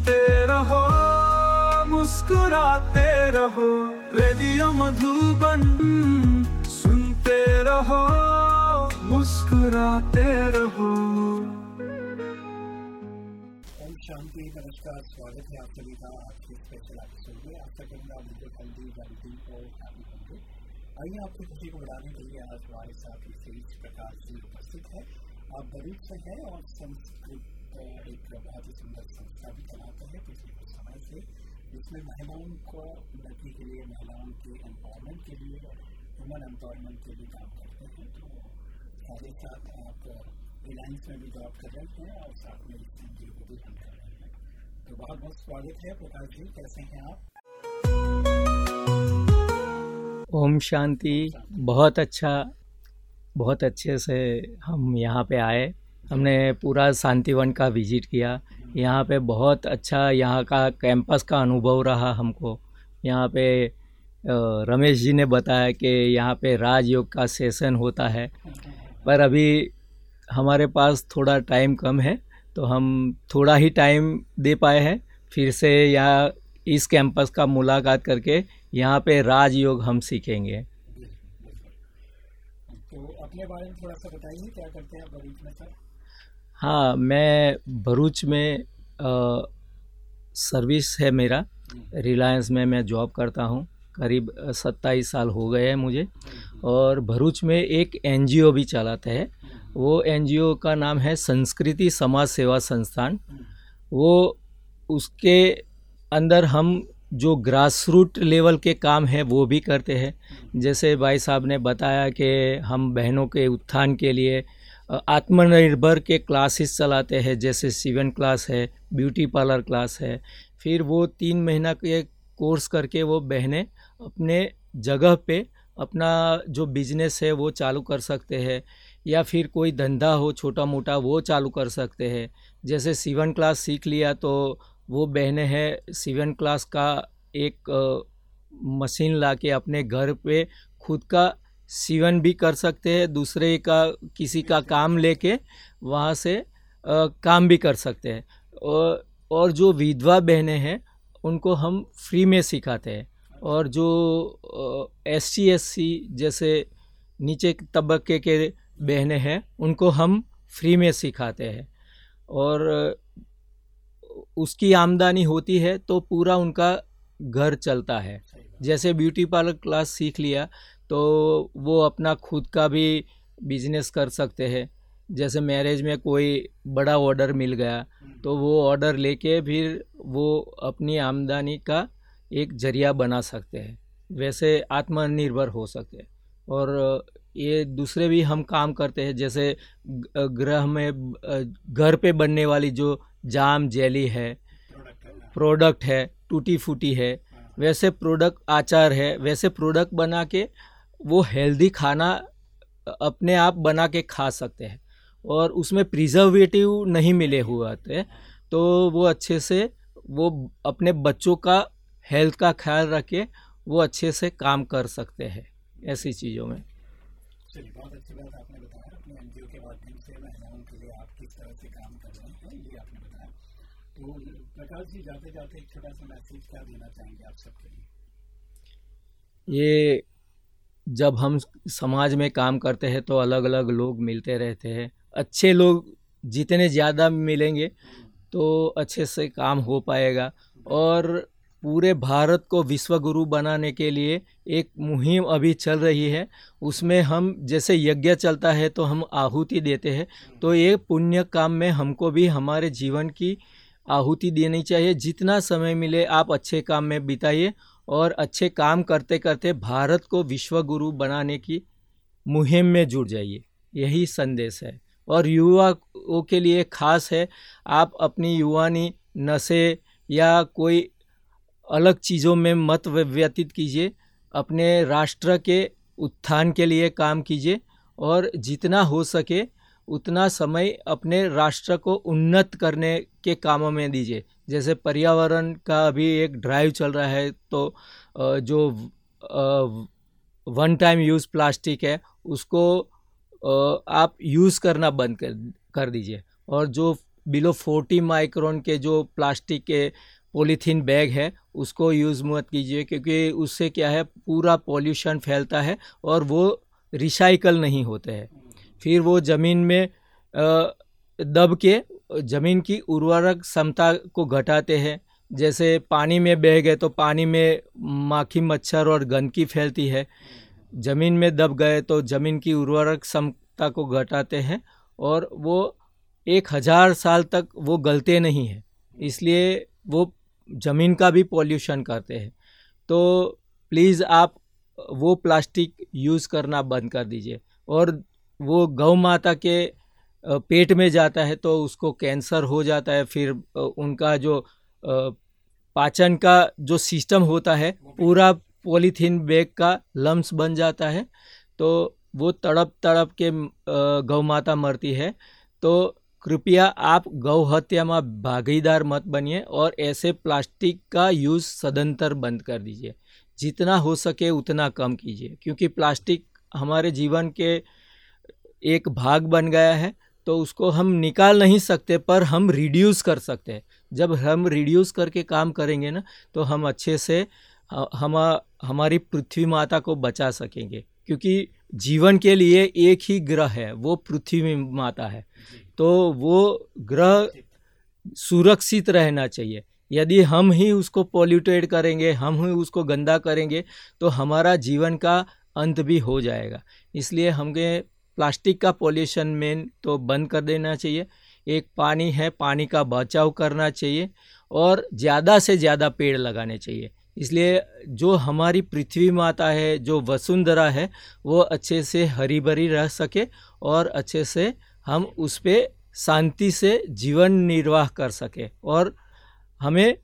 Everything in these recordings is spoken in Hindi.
सुनते रहो, मुस्कुराते रहो, रेडियो मधुबन सुनते रहो, मुस्कुराते रहो। शांति, नमस्कार, स्वागत है आप सभी का। आज के स्पेशल एपिसोड में आशा करूँगा मुझे हेल्दी वेल्थी को हैप्पी होंगे आइए, आपकी खुशी को बढ़ाने के लिए आज हमारे साथ इस प्रकार से उपस्थित है। आप भरूच से हैं और संस्कृत एक बहुत ही सुंदर संस्था भी चलाते हैं पिछले कुछ समय से जिसमें महिलाओं को उन्नति के लिए महिलाओं के एम्पावरमेंट के लिए वुमन एम्पावरमेंट के लिए काम करते हैं तो साथ साथ आप रिलायंस में भी जॉब कर रहे हैं और साथ में इस एनजीओ को भी रन कर रहे हैं तो बहुत बहुत स्वागत है प्रकाश जी कैसे हैं आप ओम शांति। बहुत अच्छा बहुत अच्छे से हम यहाँ पे आए। हमने पूरा शांतिवन का विज़िट किया। यहाँ पे बहुत अच्छा यहाँ का कैंपस का अनुभव रहा हमको। यहाँ पे रमेश जी ने बताया कि यहाँ पे राजयोग का सेशन होता है। पर अभी हमारे पास थोड़ा टाइम कम है तो हम थोड़ा ही टाइम दे पाए हैं। फिर से यहाँ इस कैंपस का मुलाकात करके यहाँ पे राजयोग हम सीखेंगे। तो अपने बारे में थोड़ा सा बताइए, क्या करते हैं आप में सर हाँ मैं भरूच में अ, सर्विस है मेरा। रिलायंस में मैं जॉब करता हूँ। करीब सत्ताईस साल हो गए हैं मुझे। और भरूच में एक एनजीओ भी चलाते हैं। वो एनजीओ का नाम है संस्कृति समाज सेवा संस्थान। वो उसके अंदर हम जो ग्रास रूट लेवल के काम है वो भी करते हैं। जैसे भाई साहब ने बताया कि हम बहनों के उत्थान के लिए आत्मनिर्भर के क्लासेस चलाते हैं, जैसे सीवन क्लास है, ब्यूटी पार्लर क्लास है, फिर वो तीन महीना के कोर्स करके वो बहनें अपने जगह पे अपना जो बिज़नेस है वो चालू कर सकते हैं, या फिर कोई धंधा हो छोटा मोटा वो चालू कर सकते हैं। जैसे सीवन क्लास सीख लिया तो वो बहनें हैं सीवन क्लास का एक मशीन ला के अपने घर पे खुद का सीवन भी कर सकते हैं दूसरे का किसी का काम लेके वहाँ से अ, काम भी कर सकते हैं। और और जो विधवा बहनें हैं उनको हम फ्री में सिखाते हैं। और जो एस सी जैसे नीचे तबके के बहनें हैं उनको हम फ्री में सिखाते हैं। और उसकी आमदनी होती है तो पूरा उनका घर चलता है। जैसे ब्यूटी पार्लर क्लास सीख लिया तो वो अपना खुद का भी बिज़नेस कर सकते हैं। जैसे मैरिज में कोई बड़ा ऑर्डर मिल गया तो वो ऑर्डर लेके फिर वो अपनी आमदनी का एक ज़रिया बना सकते हैं। वैसे आत्मनिर्भर हो सकते हैं। और ये दूसरे भी हम काम करते हैं, जैसे ग्रह में घर पे बनने वाली जो जाम जेली है प्रोडक्ट है टूटी फूटी है, वैसे प्रोडक्ट आचार है, वैसे प्रोडक्ट बना के वो हेल्दी खाना अपने आप बना के खा सकते हैं। और उसमें प्रिजर्वेटिव नहीं मिले हुए होते तो वो अच्छे से वो अपने बच्चों का हेल्थ का ख्याल रख के वो अच्छे से काम कर सकते हैं ऐसी चीज़ों में। चलिए बहुत अच्छी बात आपने बताया। अपने एनजीओ के माध्यम से महिलाओं के लिए आप किस तरह से काम कर रहे हैं ये आपने बताया। तो प्रकाश जी जाते जाते एक छोटा सा मैसेज क्या देना चाहेंगे आप सबके लिए? ये जब हम समाज में काम करते हैं तो अलग अलग लोग मिलते रहते हैं। अच्छे लोग जितने ज़्यादा मिलेंगे तो अच्छे से काम हो पाएगा। और पूरे भारत को विश्व गुरु बनाने के लिए एक मुहिम अभी चल रही है। उसमें हम, जैसे यज्ञ चलता है तो हम आहुति देते हैं। तो ये पुण्य काम में हमको भी हमारे जीवन की आहुति देनी चाहिए। जितना समय मिले आप अच्छे काम में बिताइए और अच्छे काम करते करते भारत को विश्व गुरु बनाने की मुहिम में जुड़ जाइए। यही संदेश है। और युवाओं के लिए खास है, आप अपनी युवानी नशे या कोई अलग चीज़ों में मत व्यतीत कीजिए। अपने राष्ट्र के उत्थान के लिए काम कीजिए और जितना हो सके उतना समय अपने राष्ट्र को उन्नत करने के कामों में दीजिए। जैसे पर्यावरण का अभी एक ड्राइव चल रहा है तो जो वन टाइम यूज़ प्लास्टिक है, उसको आप यूज़ करना बंद कर कर दीजिए। और जो बिलो फोर्टी माइक्रोन के जो प्लास्टिक के पॉलीथीन बैग है, उसको यूज़ मत कीजिए, क्योंकि उससे क्या है, पूरा पॉल्यूशन फैलता है और वो रिसाइकल नहीं होते हैं। फिर वो ज़मीन में दब के, ज़मीन की उर्वरक क्षमता को घटाते हैं। जैसे पानी में बह गए तो पानी में माखी, मच्छर और गंदगी फैलती है। ज़मीन में दब गए तो ज़मीन की उर्वरक क्षमता को घटाते हैं और वो एक हज़ार साल तक वो गलते नहीं हैं। इसलिए वो ज़मीन का भी पॉल्यूशन करते हैं। तो प्लीज़ आप वो प्लास्टिक यूज़ करना बंद कर दीजिए और वो गौ माता के पेट में जाता है तो उसको कैंसर हो जाता है, फिर उनका जो पाचन का जो सिस्टम होता है, पूरा पॉलीथीन बैग का लम्स बन जाता है तो वो तड़प तड़प के गौ माता मरती है। तो कृपया आप गौ हत्या में भागीदार मत बनिए और ऐसे प्लास्टिक का यूज़ सदंतर बंद कर दीजिए। जितना हो सके उतना कम कीजिए, क्योंकि प्लास्टिक हमारे जीवन के एक भाग बन गया है तो उसको हम निकाल नहीं सकते पर हम रिड्यूस कर सकते हैं। जब हम रिड्यूस करके काम करेंगे ना तो हम अच्छे से हम हमारी पृथ्वी माता को बचा सकेंगे क्योंकि जीवन के लिए एक ही ग्रह है वो पृथ्वी माता है। तो वो ग्रह सुरक्षित रहना चाहिए। यदि हम ही उसको पॉल्यूटेड करेंगे हम ही उसको गंदा करेंगे तो हमारा जीवन का अंत भी हो जाएगा। इसलिए हमें प्लास्टिक का पॉल्यूशन मेन तो बंद कर देना चाहिए। एक पानी है, पानी का बचाव करना चाहिए और ज़्यादा से ज़्यादा पेड़ लगाने चाहिए। इसलिए जो हमारी पृथ्वी माता है, जो वसुंधरा है, वो अच्छे से हरी भरी रह सके और अच्छे से हम उस पर शांति से जीवन निर्वाह कर सके और हमें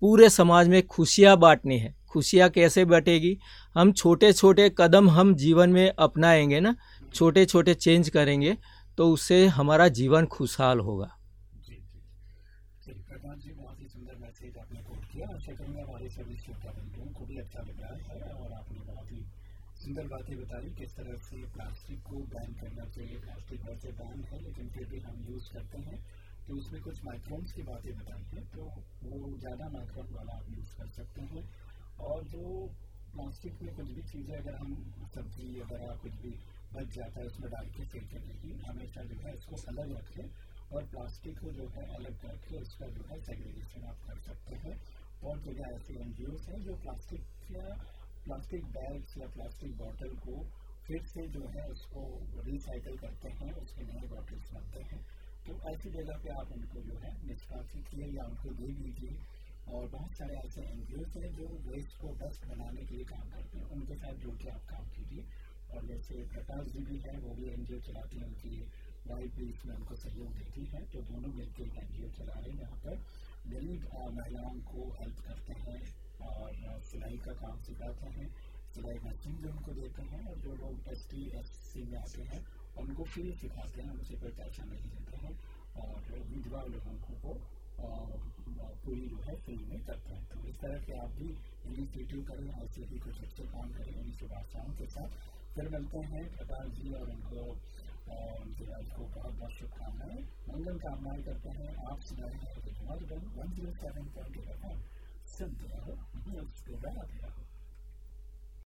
पूरे समाज में खुशियाँ बांटनी है। खुशियाँ कैसे बटेगी? हम छोटे छोटे कदम हम जीवन में अपनाएँगे ना छोटे छोटे चेंज करेंगे तो उससे हमारा जीवन खुशहाल होगा। सुंदर बातें बताई किस तरह से प्लास्टिक को बैन करना चाहिए। प्लास्टिक वैसे बैन है, लेकिन फिर भी हम यूज़ करते हैं। तो उसमें कुछ माइक्रोन्स की बातें बताई हैं तो वो ज़्यादा माइक्रोन वाला आप यूज़ कर सकते हैं। और जो प्लास्टिक में कुछ भी चीज़ें, अगर हम सब्ज़ी वगैरह कुछ भी बच जाता है, उसमें डाल के फेंकने की। हमेशा जो है, इसको अलग रखें और प्लास्टिक को जो है, अलग करके उसका जो है सेग्रीगेशन आप कर सकते हैं। और जगह ऐसे एन हैं जो प्लास्टिक या प्लास्टिक बैग्स या प्लास्टिक बॉटल को फिर से जो है, उसको रिसाइकल करते हैं, उसके नए बॉटल्स बनते हैं। तो ऐसी जगह पे आप उनको जो है, निष्कासित किए या उनको दे दीजिए। और बहुत सारे ऐसे एनजीओ हैं जो वेस्ट को डस्ट बनाने के लिए काम करते हैं। उनके साथ जुड़ के आप काम कीजिए। और जैसे प्रकाश जी भी है, वो भी एन चलाती हैं, उनकी वाइफ भी इसमें उनको सहयोग देती है तो दोनों मिलकर एक एन चला रहे हैं। जहाँ पर गरीब महिलाओं को हेल्प करते हैं और सिलाई का काम सिखाते हैं। सिलाई मशीन भी उनको देते हैं और जो लोग एस टी एस सी में आते हैं, उनको फ्री सिखाते हैं, उनसे कोई पैसा नहीं देते हैं और विधवा लोगों को पूरी जो है फ्री में करते हैं। तो इस तरह के आप भी इनिशिएटिव करें ऐसे ही कुछ अच्छे काम करें, उन्हीं शुभाशाओं के साथ। फिर मिलते हैं प्रकाश जी और उनको आज को बहुत बहुत शुभकामनाएँ। मंगल कामनाएँ करते हैं। आप सुनाए हैं वन ज़ीरो सेवन पॉइंट सिद्ध